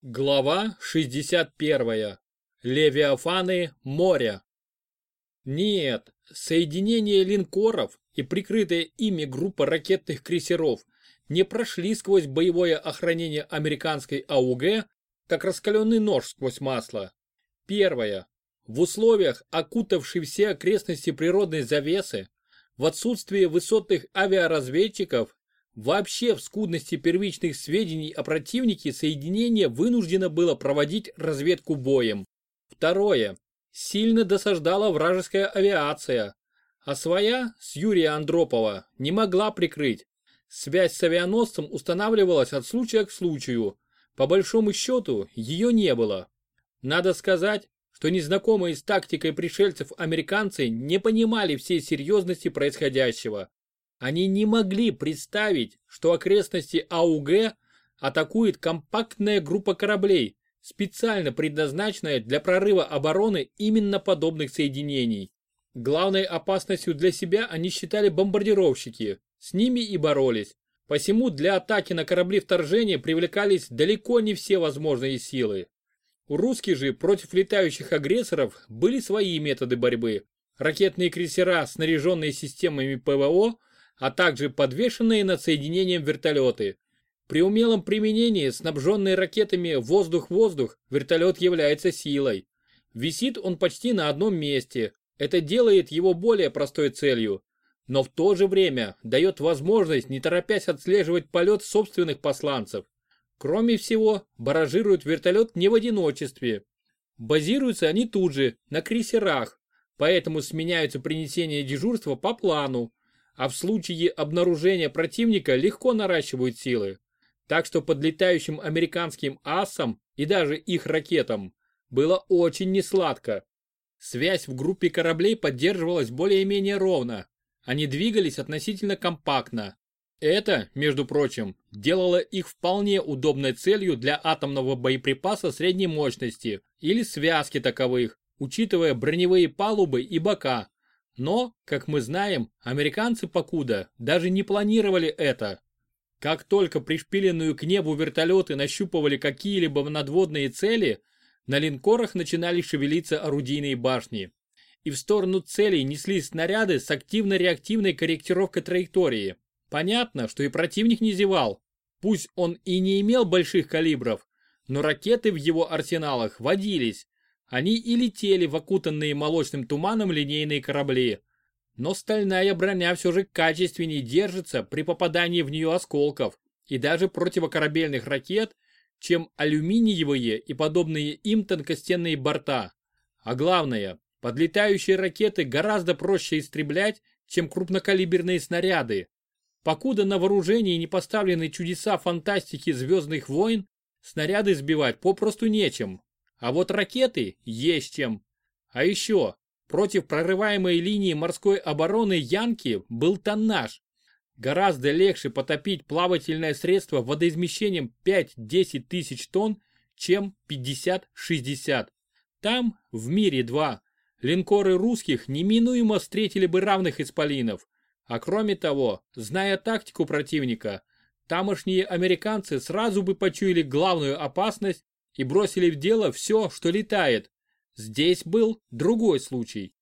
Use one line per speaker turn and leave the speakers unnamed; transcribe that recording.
Глава 61. Левиафаны моря. Нет, соединение линкоров и прикрытая ими группа ракетных крейсеров не прошли сквозь боевое охранение американской АУГ, как раскаленный нож сквозь масло. Первое. В условиях, окутавшей все окрестности природной завесы, в отсутствии высотных авиаразведчиков Вообще в скудности первичных сведений о противнике соединение вынуждено было проводить разведку боем. Второе. Сильно досаждала вражеская авиация, а своя с Юрия Андропова не могла прикрыть. Связь с авианосцем устанавливалась от случая к случаю. По большому счету ее не было. Надо сказать, что незнакомые с тактикой пришельцев американцы не понимали всей серьезности происходящего. Они не могли представить, что окрестности АУГ атакует компактная группа кораблей, специально предназначенная для прорыва обороны именно подобных соединений. Главной опасностью для себя они считали бомбардировщики, с ними и боролись. Посему для атаки на корабли вторжения привлекались далеко не все возможные силы. У русских же против летающих агрессоров были свои методы борьбы. Ракетные крейсера, снаряженные системами ПВО, а также подвешенные над соединением вертолеты. При умелом применении, снабженный ракетами воздух-воздух, вертолет является силой. Висит он почти на одном месте. Это делает его более простой целью. Но в то же время дает возможность не торопясь отслеживать полет собственных посланцев. Кроме всего, баражирует вертолет не в одиночестве. Базируются они тут же, на крейсерах, поэтому сменяются принесение дежурства по плану, а в случае обнаружения противника легко наращивают силы. Так что подлетающим американским асам и даже их ракетам было очень несладко. Связь в группе кораблей поддерживалась более-менее ровно. Они двигались относительно компактно. Это, между прочим, делало их вполне удобной целью для атомного боеприпаса средней мощности или связки таковых, учитывая броневые палубы и бока, но, как мы знаем, американцы покуда даже не планировали это. Как только пришпиленную к небу вертолеты нащупывали какие-либо надводные цели, на линкорах начинали шевелиться орудийные башни. И в сторону целей неслись снаряды с активно-реактивной корректировкой траектории. Понятно, что и противник не зевал. Пусть он и не имел больших калибров, но ракеты в его арсеналах водились, они и летели в окутанные молочным туманом линейные корабли. Но стальная броня все же качественнее держится при попадании в нее осколков и даже противокорабельных ракет, чем алюминиевые и подобные им тонкостенные борта. А главное, подлетающие ракеты гораздо проще истреблять, чем крупнокалиберные снаряды. Покуда на вооружении не поставлены чудеса фантастики Звездных войн, снаряды сбивать попросту нечем. А вот ракеты есть чем. А еще, против прорываемой линии морской обороны Янки был тоннаж. Гораздо легче потопить плавательное средство водоизмещением 5-10 тысяч тонн, чем 50-60. Там, в мире 2, линкоры русских неминуемо встретили бы равных исполинов. А кроме того, зная тактику противника, тамошние американцы сразу бы почуяли главную опасность и бросили в дело все, что летает. Здесь был другой случай.